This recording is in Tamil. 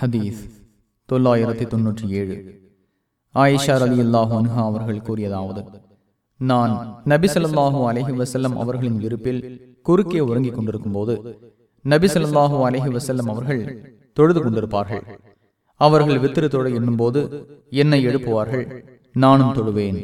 ஹதீஸ் தொள்ளாயிரத்தி தொன்னூற்றி ஏழு. ஆயிஷா அலி அல்லாஹு அன்ஹா அவர்கள் கூறியதாவது நான் நபி ஸல்லல்லாஹு அலைஹி வஸல்லம் அவர்களின் இருப்பில் குறுக்கே உறங்கிக் கொண்டிருக்கும் போது நபி ஸல்லல்லாஹு அலைஹி அவர்கள் தொழுது கொண்டிருப்பார்கள். அவர்கள் வித்திரு தொழ எண்ணும் போது என்னை எழுப்புவார்கள் நானும் தொழுவேன்.